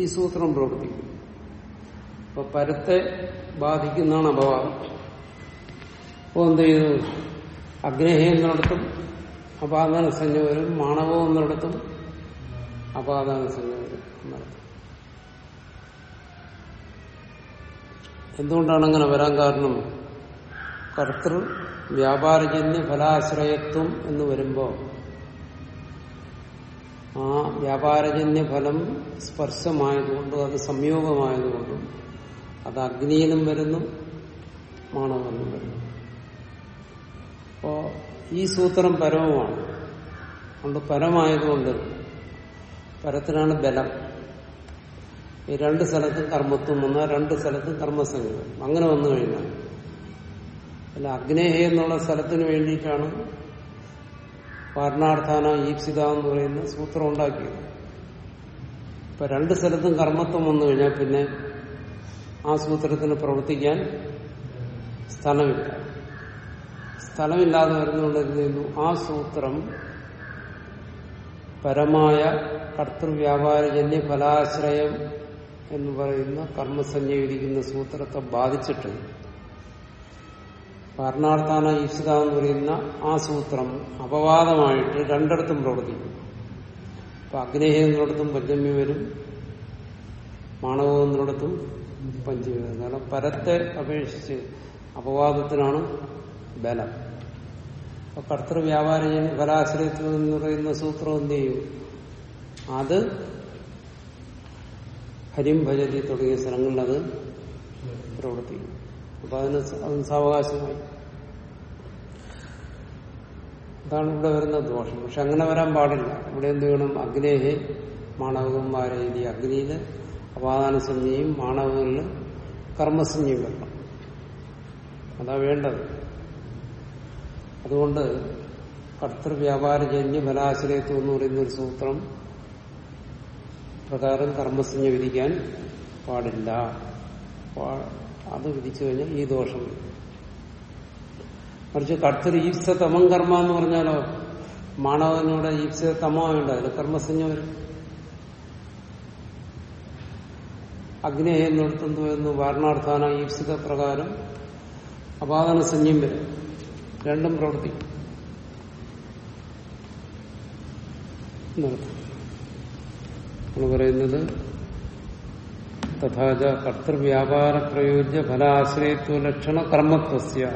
ഈ സൂത്രം പ്രവർത്തിക്കും. അപ്പൊ പരത്തെ ബാധിക്കുന്നതാണ് അപവാദം. അപ്പോ എന്ത് ചെയ്തു? അഗ്നേഹ എന്നിടത്തും അപാദാന വരും മാണവം എന്നിടത്തും അപാദാന സംഖ്യ വരും. എന്നർത്ഥം എന്തുകൊണ്ടാണ് അങ്ങനെ വരാൻ കാരണം? കർത്തൃ വ്യാപാരജന്യ ഫലാശ്രയത്വം എന്ന് വരുമ്പോൾ ആ വ്യാപാരജന്യ ഫലം സ്പർശമായതുകൊണ്ടും അത് സംയോഗമായതുകൊണ്ടും അത് അഗ്നിയിലും വരുന്നു മാണവനും വരുന്നു. അപ്പോ ഈ സൂത്രം പരമമാണ്. അതുകൊണ്ട് പരമായതുകൊണ്ട് പരത്തിനാണ് ബലം. ഈ രണ്ട് സ്ഥലത്തും കർമ്മത്വം വന്നാൽ രണ്ട് സ്ഥലത്തും കർമ്മസംഗമം. അങ്ങനെ വന്നു കഴിഞ്ഞാൽ. അല്ല അഗ്നേഹ എന്നുള്ള സ്ഥലത്തിന് വേണ്ടിയിട്ടാണ് വാരണാർത്ഥാന ഈപ്സിത എന്ന് പറയുന്ന സൂത്രം ഉണ്ടാക്കിയത്. ഇപ്പൊ രണ്ട് സ്ഥലത്തും കർമ്മത്വം വന്നു കഴിഞ്ഞാൽ പിന്നെ ആ സൂത്രത്തിന് പ്രവർത്തിക്കാൻ സ്ഥലമില്ല. സ്ഥലമില്ലാതെ വരുന്നുകൊണ്ട് എന്ത് ആ സൂത്രം പരമായ കർത്തൃവ്യാപാരജന്യ ഫലാശ്രയം എന്ന് പറയുന്ന കർമ്മസഞ്ജീവിക്കുന്ന സൂത്രത്തെ ബാധിച്ചിട്ട് കാരണാർത്ഥാന ഈശ്വത എന്ന് പറയുന്ന ആ സൂത്രം അപവാദമായിട്ട് രണ്ടിടത്തും പ്രവർത്തിക്കും. അപ്പൊ അഗ്നേഹ എന്നിടത്തും പഞ്ചമി വരും മാണവങ്ങളിടത്തും പഞ്ചമി വരും. കാരണം പരത്തെ അപേക്ഷിച്ച് അപവാദത്തിനാണ് ബലം. അപ്പൊ കർത്തൃവ്യാപാര ഫലാശ്രയത്വം എന്ന് പറയുന്ന സൂത്രം എന്ത് ചെയ്യും? അത് ഹരിം ഭജതി തുടങ്ങിയ സ്ഥലങ്ങളിൽ അത് പ്രവർത്തിക്കും അപ്പൊ അതിന് അതിന് സാവകാശമായി. അതാണ് ഇവിടെ വരുന്ന ദോഷം. പക്ഷെ അങ്ങനെ വരാൻ പാടില്ല. ഇവിടെ എന്ത് വേണം അഗ്നേഹെ മാണവകം വാരയിലെ അഗ്നിയിൽ അപാദാന സംജ്ഞയും മാണവകളിൽ കർമ്മസഞ്ജയും വരണം. അതാ വേണ്ടത്. അതുകൊണ്ട് കർത്തൃവ്യാപാരജന്യ ബലാശ്രയത്വം എന്ന് പറയുന്ന ഒരു സൂത്രം പ്രകാരം കർമ്മസഞ്ജ വിധിക്കാൻ പാടില്ല. അത് വിധിച്ചു കഴിഞ്ഞാൽ ഈ ദോഷം. മറിച്ച് കർത്തൃ ഈപ്സ തമം കർമ്മ എന്ന് പറഞ്ഞാലോ മാണവനോട് ഈപ്സ തമമുണ്ട് അതിൽ കർമ്മസഞ്ജ വരും. അഗ്നേയം നിർത്തുന്നു എന്ന് വാരണാർത്ഥാന ഈപ്സിത പ്രകാരം അപാദന സഞ്ജയം വരും. രണ്ടും പ്രവർത്തിക്കും. എന്നർത്ഥം. പറയുന്നത് തഥാച കർത്തൃവ്യാപാര പ്രയോജ്യ ഫലാശ്രയത്വ ലക്ഷണ കർമ്മത്വസ്യ.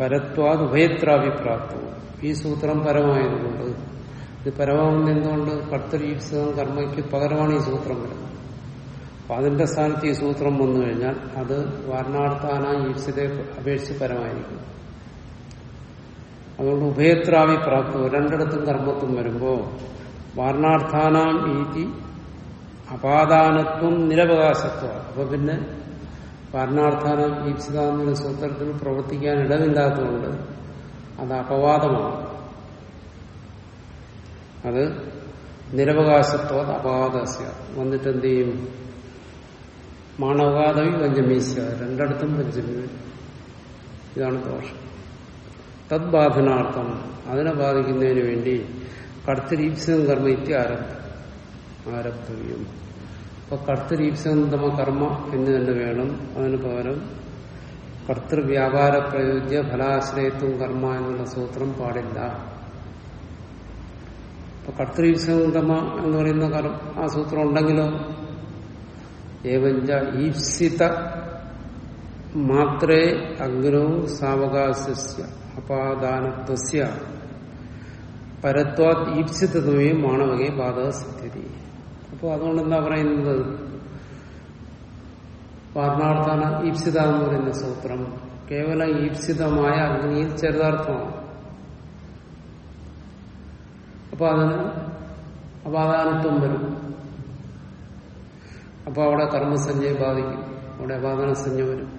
പരത്വാത് ഉഭയത്രാഭിപ്രാപ്തവും ഈ സൂത്രം പരമായതുകൊണ്ട്. ഇത് പരമാവുന്ന എന്തുകൊണ്ട്? കർത്തരീപ്സിതം കർമ്മയ്ക്ക് പകരമാണ് ഈ സൂത്രം വരുന്നത്. അപ്പൊ അതിന്റെ സ്ഥാനത്ത് ഈ സൂത്രം വന്നു കഴിഞ്ഞാൽ അത് വാരണാർത്ഥാന ഈപ്സിതെ അപേക്ഷിച്ച് പരമായിരിക്കും. അതുകൊണ്ട് ഉഭയത്രാവി പ്രാപ്തവും രണ്ടിടത്തും കർമ്മത്വം വരുമ്പോ വാരണാർത്ഥാനാം ഈതി അപാദാനത്വം നിരവകാശത്വം. അപ്പൊ പിന്നെ വർണാർത്ഥാനം ഈപ്സിത എന്നുള്ള സൂത്രത്തിൽ പ്രവർത്തിക്കാൻ ഇടമില്ലാത്തതുകൊണ്ട് അത് അപവാദമാണ്. അത് നിരവകാശത്വ അപവാദസ്യ വന്നിട്ട് എന്ത് ചെയ്യും മാണവകാദവി പഞ്ചമീസ്യ. രണ്ടിടത്തും പഞ്ചമി ഇതാണ് ദോഷം. തദ്ബാധനാർത്ഥം. അതിനെ ബാധിക്കുന്നതിന് വേണ്ടി കർത്തരീപ്സിതം കർമ്മ ഇത്തി ആരംഭം. ആരബ്ധവ്യം അപ്പൊ കർത്തരീപ്സന്തമ കർമ്മ എന്ന് തന്നെ വേണം. അതിന് പകരം കർത്തൃവ്യാപാര പ്രയോജ്യ ഫലാശ്രയത്വം കർമ്മ എന്നുള്ള സൂത്രം പാടില്ല. അപ്പൊ കർത്തരീപ്സന്തമ എന്ന് പറയുന്ന കർമ്മ ആ സൂത്രം ഉണ്ടെങ്കിലോ? ഏവഞ്ച ഈപ്സിത മാത്രേ അഗ്നോ സാവകാശസ്യ അപാദാനത്വസ്യ പരത്വാത് ഈപ്സിത്വയും മാണവകെ ബാധക സിദ്ധ്യതി. അപ്പോൾ അതുകൊണ്ട് എന്താ പറയുന്നത്? വാർണാർത്ഥാന ഈപ്സിത എന്ന് പറയുന്ന സൂത്രം കേവലം ഈപ്സിതമായ അഗ്നിയിൽ ചരിതാർത്ഥമാണ് അപ്പൊ അതിന് അപാദാനത്വം വരും. അപ്പൊ അവിടെ കർമ്മസഞ്ജയെ ബാധിക്കും. അവിടെ അപാദാനസഞ്ജ വരും.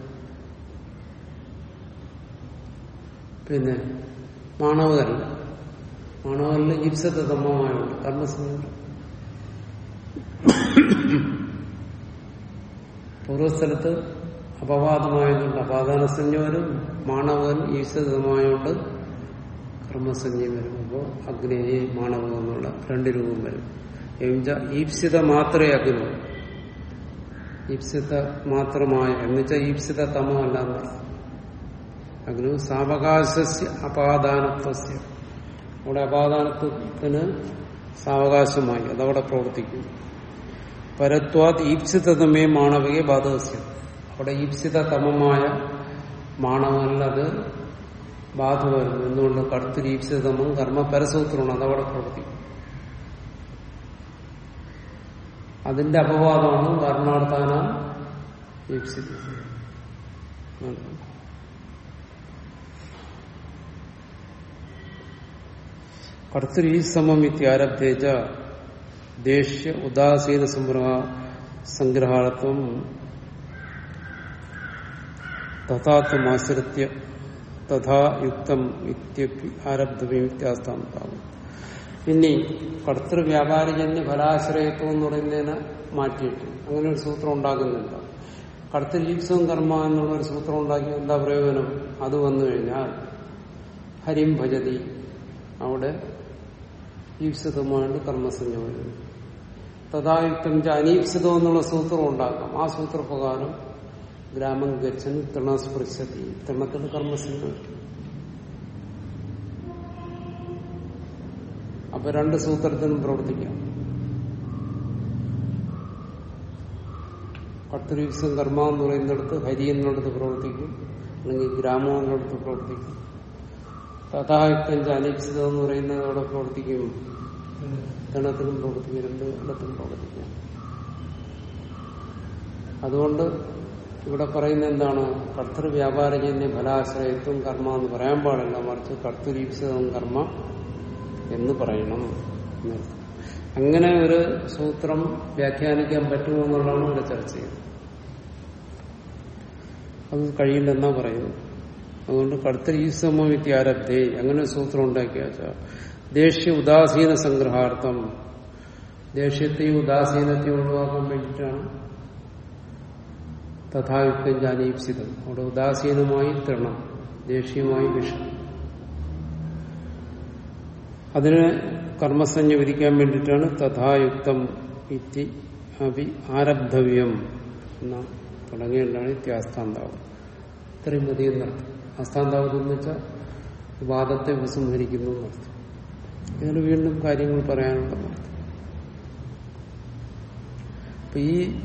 പിന്നെ മാണവകല്ല മാണവകലിൽ ജിപ്സത്തെ തമ്മമായുണ്ട് കർമ്മസഞ്ജ വരും പൂർവസ്ഥലത്ത് അപവാദമായതുകൊണ്ട് അപാദാനസഞ്ജ വരും മാണവൻ ഈശ്വരമായോണ്ട് കർമ്മസഞ്ജയും വരും. അപ്പോൾ അഗ്നേയ മാണവം എന്നുള്ള രണ്ട് രൂപം വരും. എന്നുവെച്ച ഈപ്സിത മാത്രമേ അഗ്നി. ഈപ്സിത മാത്രമായ എന്നുവെച്ചാൽ ഈപ്സിത തമോ അല്ലാന്ന് അഗ്നു സാവകാശ അപാദാനത്വസ്യ. അവിടെ അപാദാനത്വത്തിന് സാവകാശമായി അതവിടെ പ്രവർത്തിക്കുന്നു പരത്വാത് ഈപ്സിതമേ മാണവകെ ബാധകസ്യം. അവിടെ ഈപ്സിത തമമായ മാണവനിൽ അത് ബാധ വരുന്നു എന്തുകൊണ്ട്? കർത്തരീപ്സിതമം കർമ്മ പരസൂത്രമാണ് അതവിടെ പ്രവർത്തിക്കും. അതിന്റെ അപവാദമാണ് വർണാർത്ഥാന ഈപ്സിത. കർത്തരീ സമം ദേഷ്യ ഉദാസീന സംഗ്രഹ സംഗ്രഹാർത്ഥം തഥാത്വമാശ്രിത്യ തഥാ യുക്തം ഇത്യപി ആരബ്ധവ്യത്യാസ്ഥാനം ഇനി കർത്തൃവ്യാപാരിജന്യ ഫലാശ്രയത്വം എന്ന് പറയുന്നതിനെ മാറ്റിയിട്ട് അങ്ങനെ ഒരു സൂത്രം ഉണ്ടാക്കുന്നില്ല കർത്തരീപ്സവും കർമ്മ എന്നുള്ള ഒരു സൂത്രം ഉണ്ടാക്കി എന്താ പ്രയോജനം? അത് വന്നു കഴിഞ്ഞാൽ ഹരിം ഭജതി. അവിടെ ഈപ്സിതമായിട്ട് കർമ്മസഞ്ജ വരുന്നു തഥായുക്തം അനീപ്സിതം എന്നുള്ള സൂത്രം ഉണ്ടാക്കാം. ആ സൂത്രപ്രകാരം ഗ്രാമം ഗച്ഛൻ തൃണസ്പൃശതി തൃണത്തിൽ കർമ്മസഞ്ജ അപ്പൊ രണ്ട് സൂത്രത്തിനും പ്രവർത്തിക്കാം. കർത്തൃവിസം കർമ്മ എന്ന് പറയുന്നിടത്ത് ഹരി എന്നിടത്ത് പ്രവർത്തിക്കും. അല്ലെങ്കിൽ ഗ്രാമം എന്നിടത്ത് പ്രവർത്തിക്കും. തഥായുക്തം ചാലിച്ചതെന്ന് പറയുന്നത് അവിടെ പ്രവർത്തിക്കും. ഗണത്തിലും പ്രവർത്തിക്കും രണ്ട് ഗണത്തിലും പ്രവർത്തിക്കും. അതുകൊണ്ട് ഇവിടെ പറയുന്ന എന്താണ്? കർത്തൃ വ്യാപാരജന്യ ഫലാശ്രയത്വം കർമ്മ എന്ന് പറയാൻ പാടില്ല. മറിച്ച് കർത്തരീപ്സിതം കർമ്മ എന്ന് പറയണം. അങ്ങനെ ഒരു സൂത്രം വ്യാഖ്യാനിക്കാൻ പറ്റുമോ എന്നുള്ളതാണ് ഇവിടെ ചർച്ച ചെയ്യുന്നത്. അത് കഴിയില്ലെന്നാ പറയുന്നത് അതുകൊണ്ട് കർത്തരീസമോ വിദ്യാരബ്ധേ അങ്ങനെ സൂത്രം ഉണ്ടാക്കിയ ദേഷ്യ ഉദാസീന സംഗ്രഹാർത്ഥം. ദേഷ്യത്തെയും ഉദാസീനത്തെയും ഒഴിവാക്കാൻ വേണ്ടിയിട്ടാണ് തഥായുക്തം ജാനീപ്സിതം. അവിടെ ഉദാസീനമായി തൃണം ദേഷ്യമായി വിഷം അതിന് കർമ്മസഞ്ജ വിധിക്കാൻ വേണ്ടിയിട്ടാണ് തഥായുക്തം ഇത്തി അഭി ആരബ്ധവ്യം എന്ന തുടങ്ങിയുണ്ടാണ് ഇത്യാസ്ഥാന്താവ്. ഇത്രയും മതി എന്നർത്ഥം അസ്ഥാന്താവത് എന്ന് വെച്ചാൽ വാദത്തെ ഉപസംഹരിക്കുന്നു എന്നർത്ഥം. ഇതിന് വീണ്ടും കാര്യങ്ങൾ പറയാനുണ്ടെന്നർത്ഥം അപ്പൊ ഈ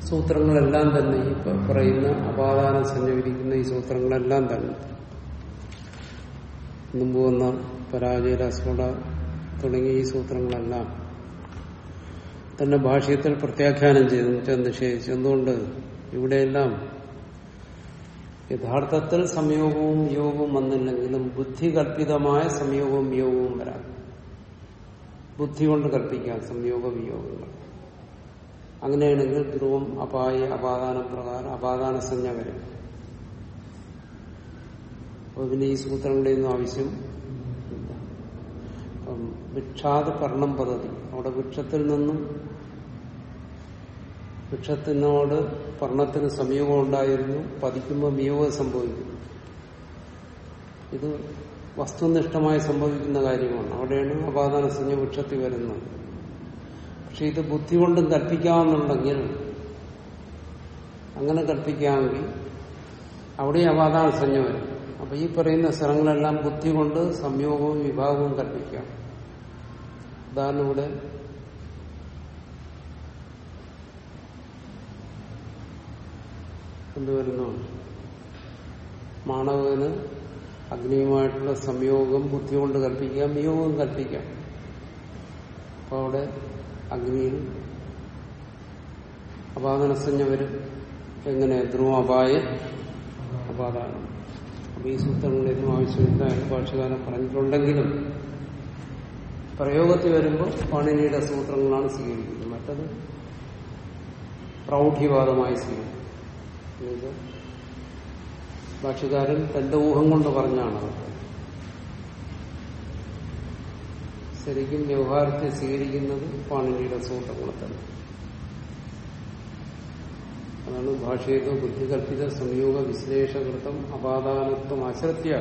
സൂത്രങ്ങളെല്ലാം തന്നെ ഈ പറയുന്ന അപാദാനം സഞ്ചരിക്കുന്ന ഈ സൂത്രങ്ങളെല്ലാം തന്നെ മുമ്പ് വന്ന പരാജയ രസോട തുടങ്ങിയ ഈ സൂത്രങ്ങളെല്ലാം തന്നെ ഭാഷ്യത്തിൽ പ്രത്യാഖ്യാനം ചെയ്തു നിഷേധിച്ചു. എന്തുകൊണ്ട്? ഇവിടെയെല്ലാം യഥാർത്ഥത്തിൽ സംയോഗവും യോഗവും വന്നില്ലെങ്കിലും ബുദ്ധി കൽപ്പിതമായ സംയോഗവും യോഗവും വരാം. ബുദ്ധി കൊണ്ട് കൽപ്പിക്കാം സംയോഗ വിയോഗങ്ങൾ. അങ്ങനെയാണെങ്കിൽ ധ്രുവം അപായ അപാദാന പ്രകാരം അപാദാന സംജ്ഞ വരും. അപ്പൊ പിന്നെ ഈ സൂത്രങ്ങളുടെ ഒന്നും ആവശ്യം ഇല്ല. അപ്പം പർണം പദ്ധതി. അവിടെ വൃക്ഷത്തിൽ നിന്നും വൃക്ഷത്തിനോട് പർണത്തിന് സംയോഗം ഉണ്ടായിരുന്നു. പതിക്കുമ്പോൾ വിയോഗം സംഭവിക്കുന്നു ഇത് വസ്തുനിഷ്ഠമായി സംഭവിക്കുന്ന കാര്യമാണ്. അവിടെയാണ് അപാദാന സംജ്ഞ വൃക്ഷത്തിൽ വരുന്നത്. പക്ഷെ ഇത് ബുദ്ധി കൊണ്ടും കൽപ്പിക്കാമെന്നുണ്ടെങ്കിൽ അങ്ങനെ കൽപ്പിക്കാമെങ്കിൽ അവിടെ അപാദാന സംജ്ഞ വരും. അപ്പൊ ഈ പറയുന്ന സ്ഥലങ്ങളെല്ലാം ബുദ്ധി കൊണ്ട് സംയോഗവും വിഭാഗവും കൽപ്പിക്കാം. ഉദാഹരണം ഇവിടെ എന്തുവരുന്നു മാണവന് അഗ്നിയുമായിട്ടുള്ള സംയോഗം ബുദ്ധി കൊണ്ട് കൽപ്പിക്കാം വിയോഗം കൽപ്പിക്കാം. അപ്പൊ അവിടെ അഗ്നിയിൽ അപാദനസഞ്ജ വരും. എങ്ങനെ? ധ്രുവപായ അപാദാനം. അപ്പൊ ഈ സൂത്രങ്ങളിലും ആവശ്യമില്ല എന്ന് ഭാഷകാരൻ പറഞ്ഞിട്ടുണ്ടെങ്കിലും പ്രയോഗത്തിൽ വരുമ്പോൾ പാണിനിയുടെ സൂത്രങ്ങളാണ് സ്വീകരിക്കുന്നത്. മറ്റത് പ്രൗഢിവാദമായി സ്വീകരിക്കും എന്നുവെച്ചാൽ ഭാഷകാരൻ തന്റെ ഊഹം കൊണ്ട് പറഞ്ഞാണ്. ശരിക്കും വ്യവഹാരത്തെ സ്വീകരിക്കുന്നത് പാണിനിയുടെ സൂത്രങ്ങളെ തന്നെ. അതാണ് ഭാഷയത്തോ ബുദ്ധികൽപ്പിത സംയോഗ വിശ്ലേഷകൃതം അപാദാനത്വം അശ്രത്യ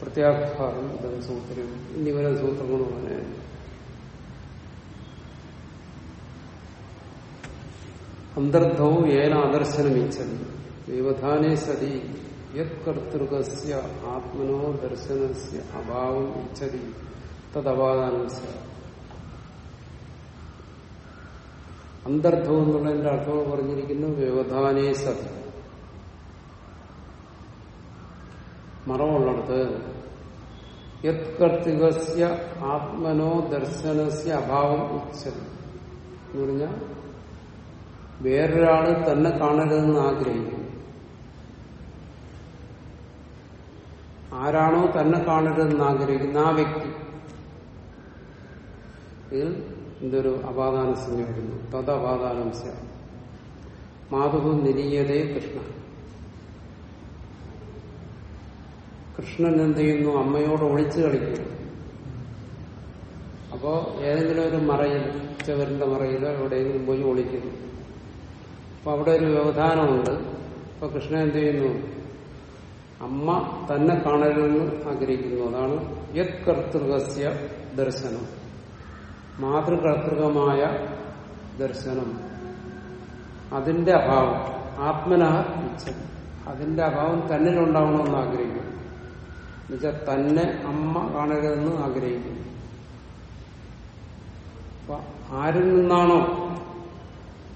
പ്രത്യാഘാതം ഇതം സൂത്രം എന്നിവരെ സൂത്രങ്ങളും അങ്ങനെ അന്തർധവും ഏന ആദർശനമിച്ചത് വ്യവധാനേ സതി. യത്കർത്തൃകസ്യ ആത്മനോ ദർശനസ്യ അഭാവം ഇച്ഛതി. തദപാദാനം അന്തർധം എന്നുള്ളതിന്റെ അർത്ഥം പറഞ്ഞിരിക്കുന്നു വ്യവധാനേ സതി. മറവുള്ളിടത്ത് യത് കർത്തികസ്യ ആത്മനോ ദർശനസ്യ അഭാവം ഉച്ചത് എന്ന് പറഞ്ഞാൽ വേറൊരാൾ തന്നെ കാണരുതെന്ന് ആഗ്രഹിക്കുന്നു. ആരാണോ തന്നെ കാണരുതെന്ന് ആഗ്രഹിക്കുന്ന. ആ വ്യക്തി. ഇതിൽ എന്തൊരു അപാദാന സംജ്ഞ വരുന്നു തത് അപാദാനം സ്യ. മാധു നിരീയതേ കൃഷ്ണ. കൃഷ്ണൻ എന്ത് ചെയ്യുന്നു? അമ്മയോട് ഒളിച്ചു കളിക്കുന്നു. അപ്പോ ഏതെങ്കിലും ഒരു മറയിൽ ചവറിന്റെ മറയിലോ എവിടെയെങ്കിലും പോയി ഒളിക്കുന്നു. അപ്പൊ അവിടെ ഒരു വ്യവധാനമുണ്ട്. അപ്പൊ കൃഷ്ണൻ എന്ത് ചെയ്യുന്നു? അമ്മ തന്നെ കാണരുതെന്ന് ആഗ്രഹിക്കുന്നു. അതാണ് യത് കർത്തൃകസ്യ ദർശനം. മാതൃകർത്തൃകമായ ദർശനം. അതിന്റെ അഭാവം. ആത്മന ഇച്ഛതി. അതിന്റെ അഭാവം തന്നിലുണ്ടാവണമെന്ന് ആഗ്രഹിക്കുന്നു. എന്നുവെച്ചാൽ തന്നെ അമ്മ കാണരുതെന്ന് ആഗ്രഹിക്കുന്നു. അപ്പൊ ആരിൽ നിന്നാണോ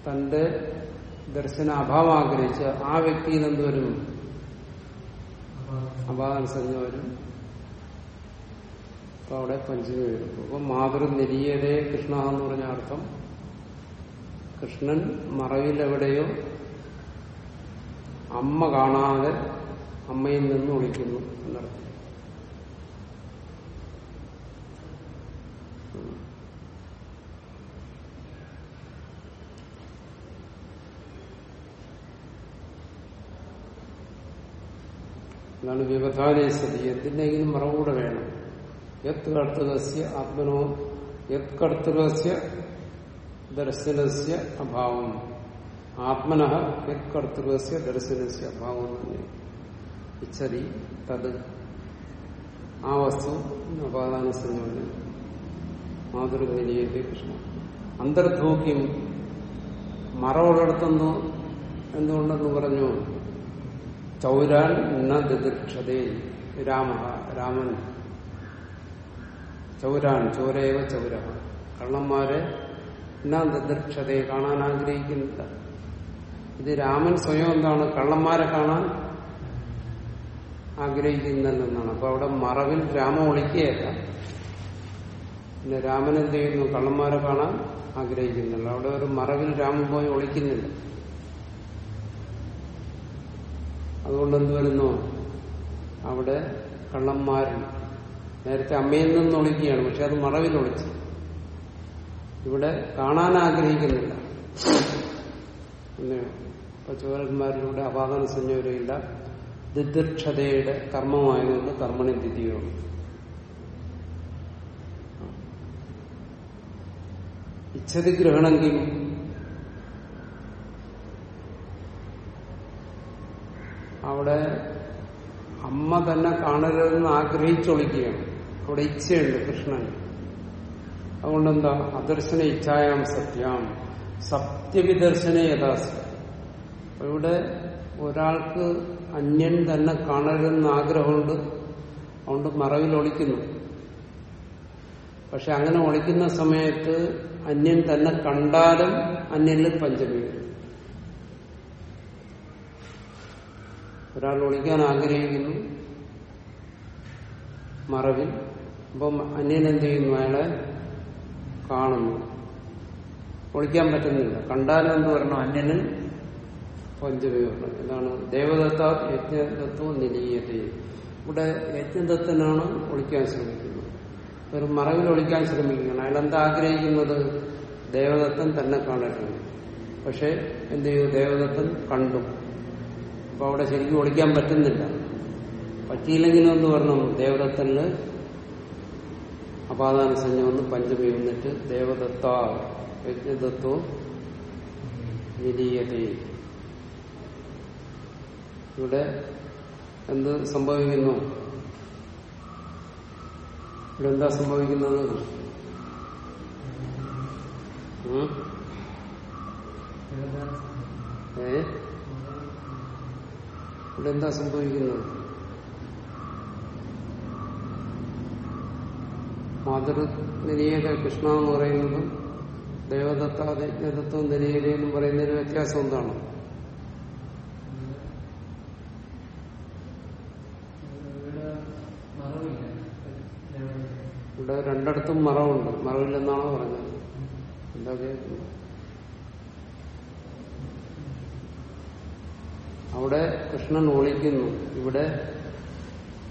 തന്റെ ദർശന അഭാവം ആഗ്രഹിച്ച ആ വ്യക്തിയിൽ എന്തുവരും സഞ്ജ വരും അപ്പൊ അവിടെ പഞ്ചമി വരും അപ്പൊ മാതൃ നിരീയതേ കൃഷ്ണ എന്ന് പറഞ്ഞ അർത്ഥം. കൃഷ്ണൻ മറവിലെവിടെയോ അമ്മ കാണാതെ അമ്മയിൽ നിന്ന് ഒളിക്കുന്നു എന്നർത്ഥം. അതാണ് വ്യവധാനേ സതി എന്തിനെങ്കിലും മറവുകൂടെ വേണം? യത് കർത്തകസ്യ ആത്മനോ യത് കർത്തകസ്യ ദർശനസ്യ അഭാവം. ആത്മന യത് കർത്തകസ്യ ദർശനസ്യ അഭാവം തന്നെ. ഇച്ഛതി തത് ആ വസ്തു അപാദാന സംയോജനം മാതൃനിലയത്തെ കൃഷ്ണ. അന്തർധൂക്യം മറവുള്ളിടത്തെന്ന് എന്തുകൊണ്ടെന്ന് പറഞ്ഞു? ചൗരാൻ ന ദിദിക്ഷതേ. രാമ രാമൻ. ചൗരാൻ ചോരേവ ചൗര കള്ളന്മാരെ ന കാണാൻ ആഗ്രഹിക്കുന്നില്ല. ഇത് രാമൻ സ്വയം എന്താണ് കള്ളന്മാരെ കാണാൻ ആഗ്രഹിക്കുന്നില്ലെന്നാണ്. അപ്പൊ അവിടെ മറവിൽ രാമം ഒളിക്കുകയല്ല. പിന്നെ രാമൻ എന്ത് ചെയ്യുന്നു? കള്ളന്മാരെ കാണാൻ ആഗ്രഹിക്കുന്നില്ല. അവിടെ ഒരു മറവിൽ രാമൻ പോയി ഒളിക്കുന്നില്ല. അതുകൊണ്ട് എന്ത് വരുന്നു? അവിടെ കള്ളന്മാരിൽ നേരത്തെ അമ്മയിൽ നിന്ന് ഒളിക്കുകയാണ് പക്ഷെ അത് മറവിൽ ഒളിച്ചു. ഇവിടെ കാണാൻ ആഗ്രഹിക്കുന്നില്ല. ഇപ്പൊ ചോരന്മാരിലൂടെ അപാദന സംയോജനയില്ല ദിദൃക്ഷതയുടെ കർമ്മമായതുകൊണ്ട് കർമ്മണി ദ്വിതീയമാണ്. ഇച്ഛതി ഗ്രഹണമെങ്കിൽ അവിടെ അമ്മ തന്നെ കാണരുതെന്ന് ആഗ്രഹിച്ചൊളിക്കുകയാണ്. അവിടെ ഇച്ഛയുണ്ട് കൃഷ്ണൻ. അതുകൊണ്ടെന്താ? അദർശന ഇച്ഛായാം സത്യം. സത്യവിദർശന യഥാസ് ഇവിടെ ഒരാൾക്ക് അന്യൻ തന്നെ കാണരുതെന്ന് ആഗ്രഹമുണ്ട്. അതുകൊണ്ട് മറവിൽ ഒളിക്കുന്നു. പക്ഷെ അങ്ങനെ ഒളിക്കുന്ന സമയത്ത് അന്യൻ തന്നെ കണ്ടാലും അന്യനിൽ പഞ്ചമി ഒരാൾ ഒളിക്കാൻ ആഗ്രഹിക്കുന്നു. മറവിൽ. അപ്പം അന്യൻ എന്ത് ചെയ്യുന്നു? അയാളെ കാണുന്നു. ഒളിക്കാൻ പറ്റുന്നില്ല. കണ്ടാലും എന്ന് പറഞ്ഞു അന്യനിൽ പഞ്ചവിവരണം. എന്താണ് ദേവദത്ത യജ്ഞതത്വം നിലീയത. ഇവിടെ യജ്ഞദത്തനാണ് ഒളിക്കാൻ ശ്രമിക്കുന്നത്. ഒരു മറവിൽ ഒളിക്കാൻ ശ്രമിക്കുകയാണ്. അയാൾ എന്താ ആഗ്രഹിക്കുന്നത്? ദേവദത്തൻ തന്നെ കാണരുത് പക്ഷെ എന്ത് ചെയ്തു? ദേവദത്തൻ കണ്ടു. അപ്പൊ അവിടെ ശരിക്കും ഒളിക്കാൻ പറ്റുന്നില്ല. പറ്റിയില്ലെങ്കിലും എന്ന് പറഞ്ഞു ദേവദത്തനിൽ അപാദാന സഞ്ജ വന്ന് പഞ്ചമി വന്നിട്ട് ദേവദത്ത യജ്ഞദത്തോ ഇവിടെ എന്ത് സംഭവിക്കുന്നു? ഇവിടെ എന്താ സംഭവിക്കുന്നത്? ഏ? ഇവിടെ എന്താ സംഭവിക്കുന്നത് മാതൃനിരീയത കൃഷ്ണ എന്ന് പറയുന്നതും ദേവദത്താദിജ്ഞതത്വം എന്നും പറയുന്നതിന് വ്യത്യാസം എന്താണ്? ഇവിടെ രണ്ടിടത്തും മറവുണ്ട്. മറവില്ലെന്നാണോ പറഞ്ഞത്. എന്താ അവിടെ കൃഷ്ണൻ ഒളിക്കുന്നു. ഇവിടെ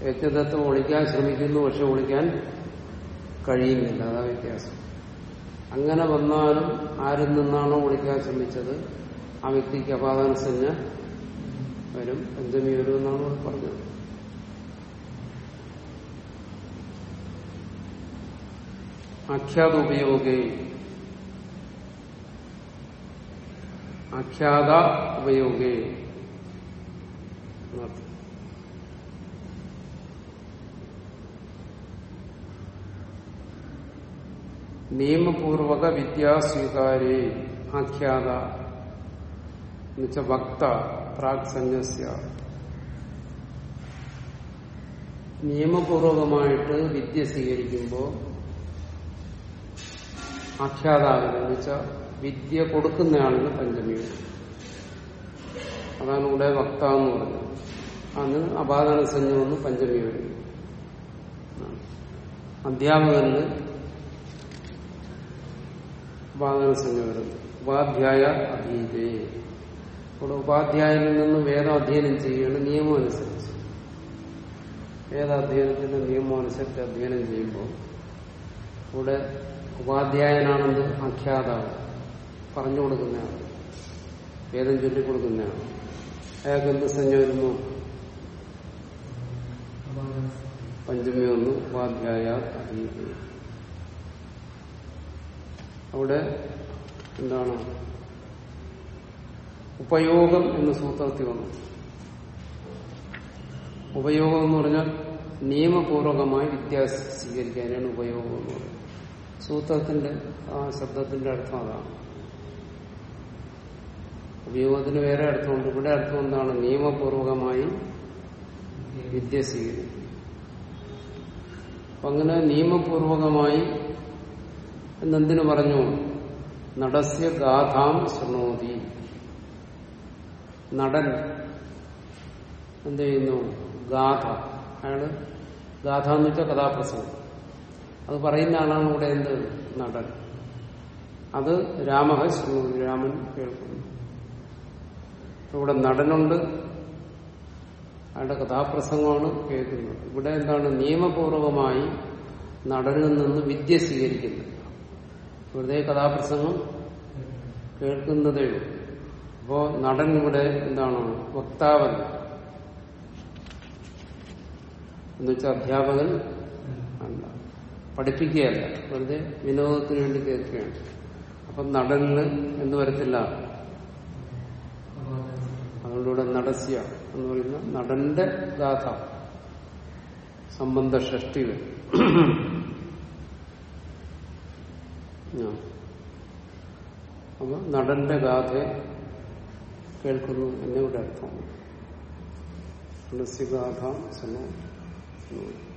യജ്ഞതത്വം ഒളിക്കാൻ ശ്രമിക്കുന്നു പക്ഷെ ഒളിക്കാൻ കഴിയുന്നില്ല. അതാ വ്യത്യാസം. അങ്ങനെ വന്നാലും ആരിൽ നിന്നാണോ ഒളിക്കാൻ ശ്രമിച്ചത്? ആ വ്യക്തിക്ക് അപാദാന സഞ്ജ വരും. പഞ്ചമി വരും എന്നാണ് പറഞ്ഞത്. ആഖ്യാത ഉപയോഗേ ആഖ്യാത ഉപയോഗേ. നിയമപൂർവക വിദ്യാസ്വീകാരേ ആഖ്യാത എന്നുവെച്ച വക്ത പ്രാക് സന്യസ്യ നിയമപൂർവകമായിട്ട് വിദ്യ സ്വീകരിക്കുമ്പോൾ ആഖ്യാതാവിന് എന്ന് വെച്ചാൽ വിദ്യ കൊടുക്കുന്നയാളിന് പഞ്ചമിയുണ്ട് അതാണ് ഇവിടെ വക്ത എന്ന് പറഞ്ഞത്. അന്ന് അപാദാന സംജ്ഞമെന്ന് പഞ്ചമി വരും. അധ്യാപകന് അപാദാന സഞ്ജ വരുന്നു ഉപാധ്യായ അധീതേ. ഇവിടെ ഉപാധ്യായനിൽ നിന്ന് വേദം അധ്യയനം ചെയ്യുകയാണ് നിയമം അനുസരിച്ച്. വേദാധ്യയനത്തിന്റെ നിയമം അനുസരിച്ച് അധ്യയനം ചെയ്യുമ്പോൾ ഇവിടെ ഉപാധ്യായനാണെന്ന് ആഖ്യാതാവ് പറഞ്ഞു കൊടുക്കുന്നയാൾ. വേദം ചൊല്ലിക്കൊടുക്കുന്നയാൾ. അയാൾക്ക് എന്ത് സംജ്ഞ വരുന്നു പഞ്ചമി ഒന്ന് ഉപാധ്യായ അവിടെ എന്താണ്? ഉപയോഗം എന്ന സൂത്രത്തിൽ വന്നു. ഉപയോഗം എന്ന് പറഞ്ഞാൽ നിയമപൂർവകമായി വിദ്യ സ്വീകരിക്കാനാണ് ഉപയോഗം എന്ന് പറയുന്നത്. സൂത്രത്തിന്റെ ആ ശബ്ദത്തിന്റെ അർത്ഥം അതാണ്. ഉപയോഗത്തിന് വേറെ അർത്ഥമുണ്ട്. ഇവിടെ അർത്ഥം എന്താണ്? നിയമപൂർവകമായി വിദ്യ സ്വീകരിക്കും അങ്ങനെ നിയമപൂർവകമായി എന്നെന്തിനു പറഞ്ഞു? നടസ്യ ഗാഥാം ശൃണോതി. നടൻ എന്ത് ചെയ്യുന്നു ഗാഥ. അയാൾ ഗാഥ എന്ന് വെച്ചാൽ കഥാപ്രസംഗം. അത് പറയുന്ന ആളാണ് ഇവിടെ എന്ത്? നടൻ. അത് രാമഹ ശൃണോതി. രാമൻ കേൾക്കുന്നു. ഇവിടെ നടനുണ്ട്. അയാളുടെ കഥാപ്രസംഗമാണ് കേൾക്കുന്നത്. ഇവിടെ എന്താണ് നിയമപൂർവകമായി നടനിൽ നിന്ന് വിദ്യ സ്വീകരിക്കുന്നത്. വെറുതെ കഥാപ്രസംഗം കേൾക്കുന്നതേ ഉള്ളൂ. അപ്പോ നടൻ ഇവിടെ എന്താണ്? വക്താവൻ. എന്നുവെച്ചാൽ അധ്യാപകൻ അല്ല. പഠിപ്പിക്കുകയല്ല. വെറുതെ വിനോദത്തിന് വേണ്ടി കേൾക്കുകയാണ്. അപ്പം നടനിൽ എന്ന് വരത്തില്ല. ഇവിടെ നടസ്യ എന്ന് പറയുന്ന നടന്റെ ഗാഥ സംബന്ധ ഷഷ്ടികൾ. അപ്പൊ നടന്റെ ഗാഥ കേൾക്കുന്നു എന്നിവിടെ അർത്ഥം നടസ്യഗാഥ ഗാഥ സമം എന്ന് പറയും.